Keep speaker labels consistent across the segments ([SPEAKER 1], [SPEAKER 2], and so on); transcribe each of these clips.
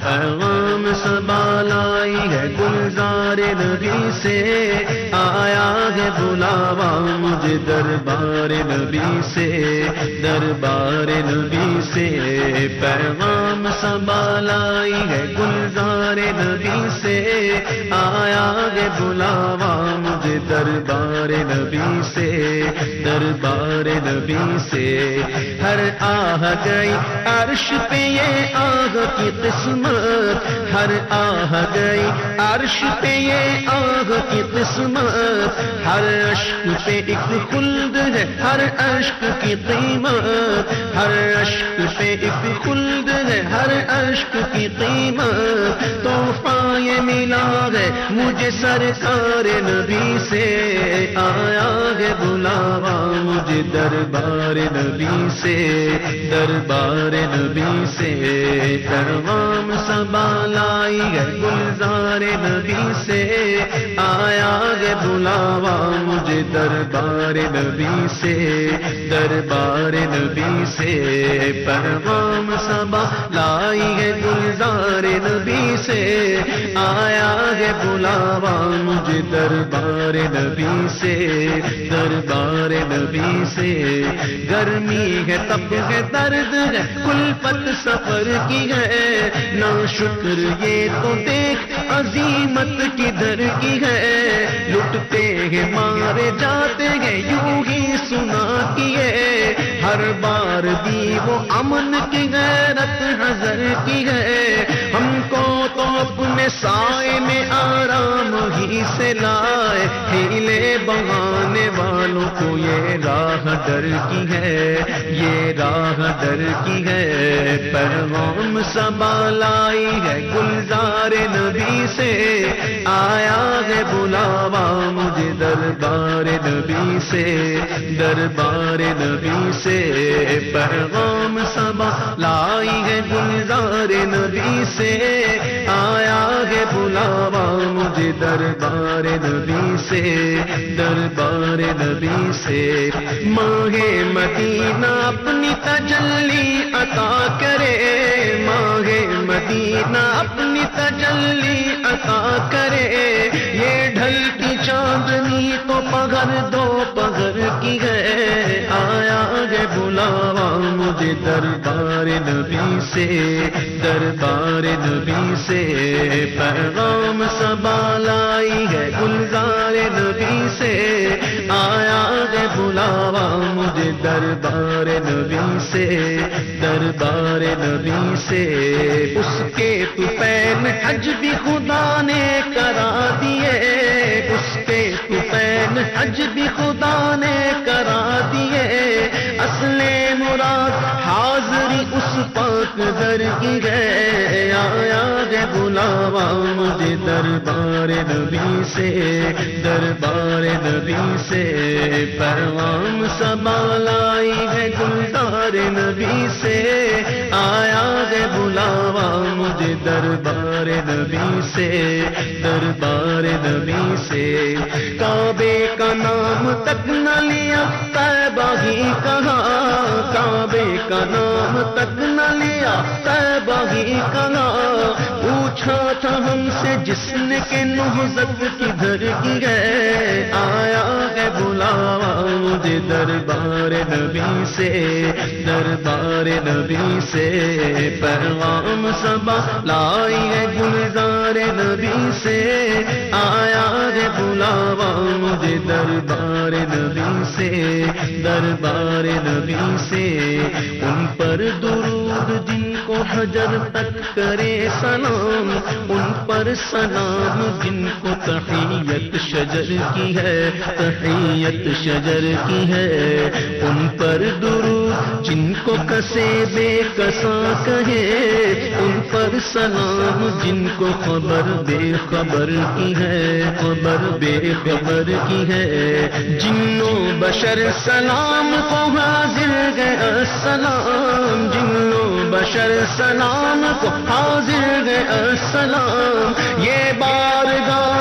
[SPEAKER 1] پیغام سبالائی ہے گلزار نبی سے۔ آیا ہے بلاوا مجھے دربار نبی سے۔ دربار نبی سے۔ پیغام سبالائی ہے گلزار نبی سے۔ آیا ہے بلاوا مجھے دربار نبی سے، دربار نبی سے۔ ہر آہ گئی عرش پہ یہ آگ کی قسمت۔ ہر آہ گئی عرش پہ یہ آگ کی قسمت۔ ہر اشک پہ ایک خلد ہے، ہر اشک کی قیمت۔ ہر اشک پہ ایک خلد ہے ہر اشک کی قیمت تحفہ یہ ملا ہے۔ مجھے سرکار نبی سے آیا ہے بلاوا۔ مجھے دربار نبی سے، دربار نبی سے تمام سبالائی ہے۔ گلزار نبی سے آیا ہے بلاوا۔ دربار نبی سے، دربار نبی سے پروام سبا لائی ہے گلزار نبی سے، آیا ہے بلاوا مجھے دربار نبی سے، دربار نبی سے۔ گرمی ہے تب ہے، درد ہے کل پت سفر کی ہے۔ نہ شکر یہ تو دیکھ، عظیمت کی در کی ہے؟ لوٹتے ہیں، مارے جاتے ہیں۔ یوں ہی سنا کیے، ہر بار دی وہ امن کی غیرت حضر کی ہے۔ اپنے سائے میں آرام ہی سے لائے۔ ہیلے بہانے والوں کو یہ راہ ڈر کی ہے۔ یہ راہ ڈر کی ہے۔ پیغام سبا لائی ہے گلزار نبی سے۔ آیا ہے بلاوا مجھے دربار نبی سے۔ دربار نبی سے۔ پیغام دربار نبی سے، دربار نبی سے۔ ماہ مدینہ اپنی تجلی عطا کرے۔ ماہ مدینہ اپنی تجلی عطا کرے۔ یہ ڈھل کی چاندنی تو پگھر دو پگھر کی ہے آیا ہے بلاوا مجھے دربار نبی سے، دربار نبی سے، پیغام سبا لائی ہے گلزار نبی سے، آیا ہے بلاوا مجھے دربار نبی سے، دربار نبی سے۔ اس کے تو پین حج بھی خدا نے کرا دیے، اس کے تو پین حج بھی خدا نے کرا دیے۔ پاک در کی گئے، آیا گے بلاوا مجھے دربار نبی سے، دربار نبی سے پروام سبالائی ہے گلدار نبی سے۔ آیا گے بلاوا مجھے دربار نبی سے، دربار نبی سے۔ کعبے کا نام تک نہ لیا طیبہ ہی کہا کعبے کا نام تک نہ لیا۔ طیبہ ہی کہا پوچھا تھا ہم سے جس نے کہ نہزت کدھر کی گئے آیا ہے بلاوا مجھے دربار نبی سے۔ دربار نبی سے پیغام سبا لائی ہے گلزار نبی سے۔ آیا دربار نبی سے ان پر درود کو حجر تک کرے سلام، ان پر سلام جن کو تحیت شجر کی ہے، تحیت شجر کی ہے۔ ان پر درود جن کو کسے بے کسا کہے، ان پر سلام جن کو خبر بے خبر کی ہے، خبر بے خبر کی ہے۔ جنوں بشر سلام کو حاضر گیا سلام جنوں بشر سلام کو حاضر گیا سلام یہ بار گاہ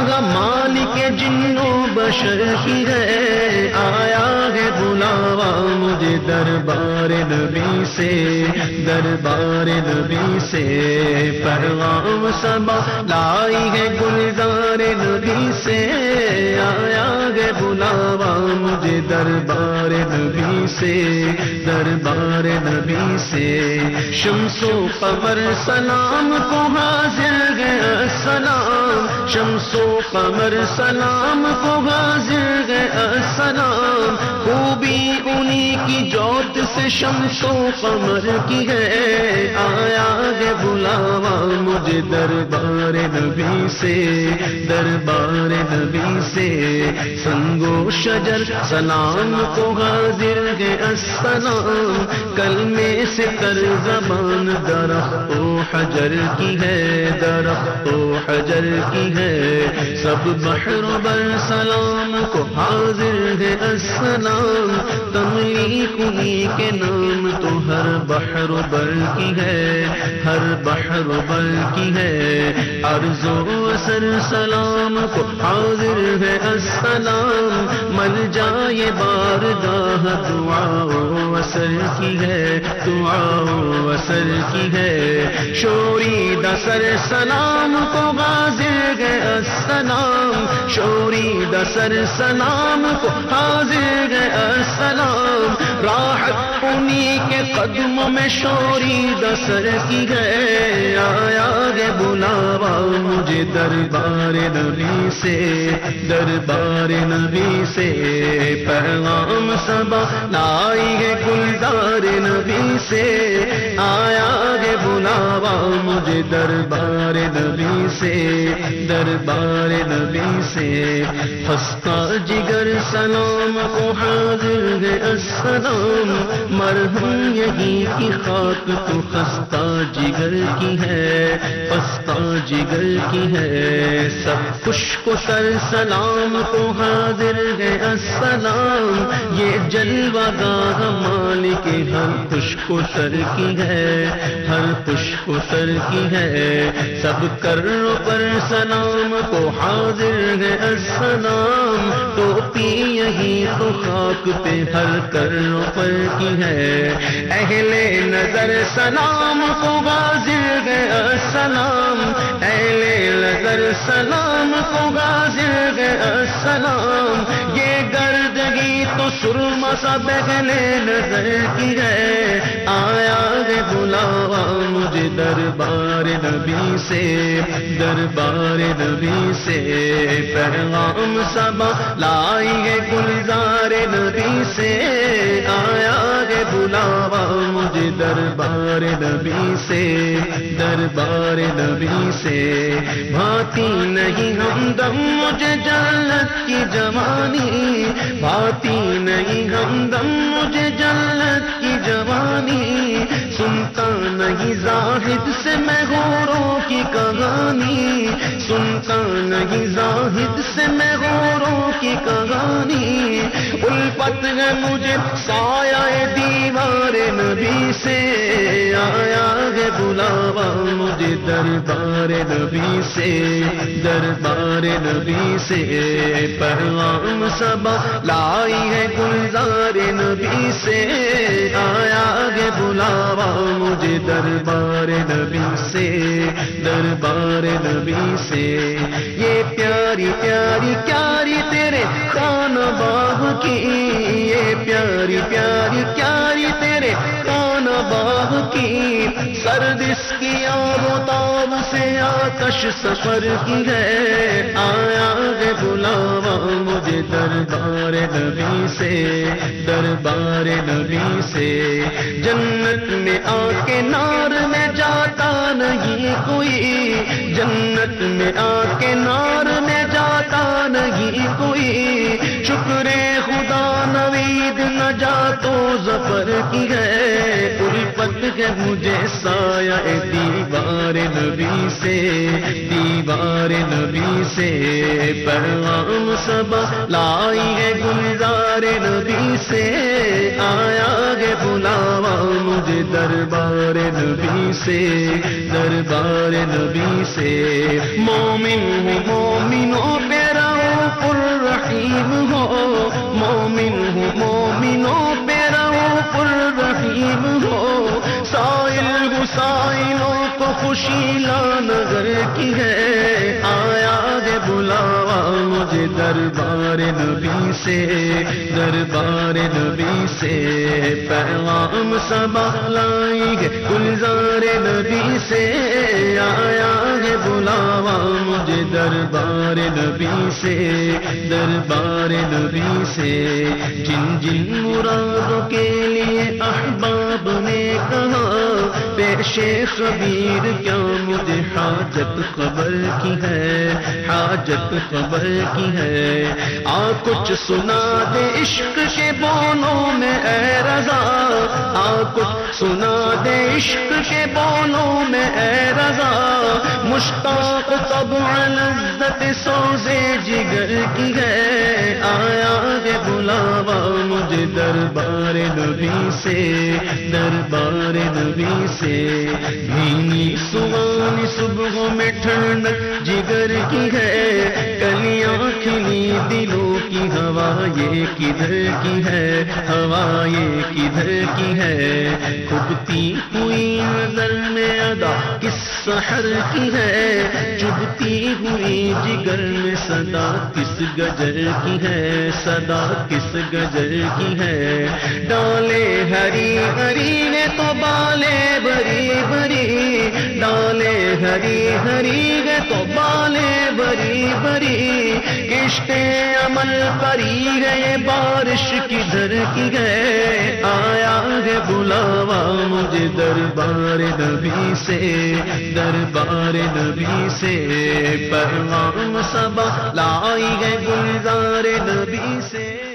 [SPEAKER 1] مالک جنوں بشر کی ہے۔ آیا ہے بلاوا مجھے دربار نبی سے، دربار نبی سے۔ پروام سبا لائی ہے گلدار نبی سے۔ آیا ہے بلاوا مجھے دربار نبی سے، دربار نبی سے۔ شمسو قمر سلام کو حاضر گیا سلام شمسو قمر سلام سلام کو غازر گئے السلام خوب خوبی انہی کی جوت سے شمسو قمر کی ہے۔ آیا ہے بلاوا مجھے دربار نبی سے۔ دربار نبی سے۔ سنگو شجر سلام کو حاضر ہے۔ السلام کل میں سے کر زبان درخت و حجر کی ہے۔ درخت و حجر کی ہے۔ سب بحر بر سلام کو حاضر ہے۔ السلام تملی کنی کے نام تو ہر بحر بر کی ہے، ہر بحر بر کی ہے۔ عرض و اثر سلام کو حاضر ہے، السلام۔ مل جائے بار گاہ دعا و اثر کی ہے، دعا و اثر کی ہے۔ شوری دسر سلام کو حاضر گئے السلام۔ شوری دسر سلام کو حاضر گئے السلام راحت انہی کے قدم میں شوری دسر کی گئے آیا گے بلاوا مجھے دربار نبی سے۔ دربار نبی سے۔ پیغام سبا لائی گے گلدار نبی سے۔ آیا گے بلاوا مجھے دربار نبی سے، دربار نبی سے۔ ہستا جگر سلام کو حاضر ہے، السلام۔ مرہم یہی کی خاک تو خستہ جگر کی ہے پستا جگر کی ہے۔ سب خوش کو سر سلام کو حاضر ہے، السلام۔ یہ جلوہ گاہ مالک ہر خوش کو سر کی ہے۔ ہر خوش کو سر کی ہے۔ سب کرو پر سلام کو حاضر ہے۔ السلام تو یہی تو خاک پہ ہر کرو پر کی ہے۔ اہل نظر سلام کو حاضر ہے۔ السلام، اہل نظر سلام کو حاضر ہے۔ السلام، یہ گردگی تو سرما سا بہلے نظر کی ہے۔ آیا ہے بلاوا مجھے دربار نبی سے۔ دربار نبی سے۔ پیغام سبا لائی ہے گلزار نبی سے۔ آیا ہے بلاوا مجھے دربار نبی سے۔ دربار نبی سے۔ بھاتی نہیں ہم دم مجھے جلت کی جوانی۔ بھاتی نہیں ہمدم مجھے جنت کی جوانی۔ سنتا نہیں، زاہد سے میں غوروں کی کہانی۔ سنتا نہیں، زاہد سے میں غوروں کی کہانی۔ الفت ہے مجھے، سایہ دیوار نبی سے آیا ہے بلاوا مجھے دربار نبی سے، دربار نبی سے پروام سبا لائی ہے گلزار نبی سے آیا ہے بلاوا مجھے دربار نبی سے، دربار نبی سے۔ یہ پیاری پیاری پیاری تیرے خان باغ کی یہ پیاری پیاری پیاری تیرے خان باغ کی، سرد کی آب و تاب سے آتش سفر کی ہے۔ آیا ہے بلاوا مجھے دربار نبی سے، دربار نبی سے۔ جنت میں آ کے نار میں جاتا نہیں کوئی، جنت میں آ کے نار جا تو ظفر کی ہے۔ الفت ہے مجھے سایہ دیوار نبی سے۔ دیوار نبی سے۔ پروام سب لائی ہے گلزار نبی سے۔ آیا ہے بلاوا مجھے دربار نبی سے۔ دربار نبی سے۔ مومن ہوں مومنوں پہ رہو الرحیم ہو۔ مومن ہو مومنوں پہ رہو الرحیم ہو۔ سائل گسائلوں کو خوشی لا نظر کی ہے۔ آیا دربار نبی سے، دربار نبی سے پیغام سبا لائی ہے گلزار نبی سے آیا ہے بلاوا مجھے دربار نبی سے، دربار نبی سے۔ جن جن مرادوں کے لیے پیش خبیر کیا مجھے حاجت خبر کی ہے؟ حاجت خبر کی ہے۔ آ، کچھ سنا دے عشق کے بونوں میں اے رضا۔ آ، کچھ سنا دے عشق کے بونوں میں اے رضا۔ مشتاق تب لذت سوزے جگر کی ہے۔ آیا ہے بلاوا مجھے دربار نبی سے، دربار نبی سے۔ بھینی سوانی صبح میں ٹھنڈ جگر کی ہے۔ کلیاں کھلی دلوں کی، ہوا یہ کدھر کی ہے؟ ہوا یہ کدھر کی ہے؟ کھبتی ہوئی نظر میں ادا کس سحر کی ہے؟ چبتی ہوئی جگر میں صدا کس گجر کی ہے؟ صدا کس گجر کی ہے؟ ڈالے ہری ہری نے تو بالے بری بری ڈالے ہری ہری گے تو بالے بری بری کشتے عمل پری گئے، بارش کی در کی گئے؟ آیا ہے بلاوا مجھے دربار نبی سے، دربار نبی سے۔ پیغام سبا لائی گئے گلزار نبی سے۔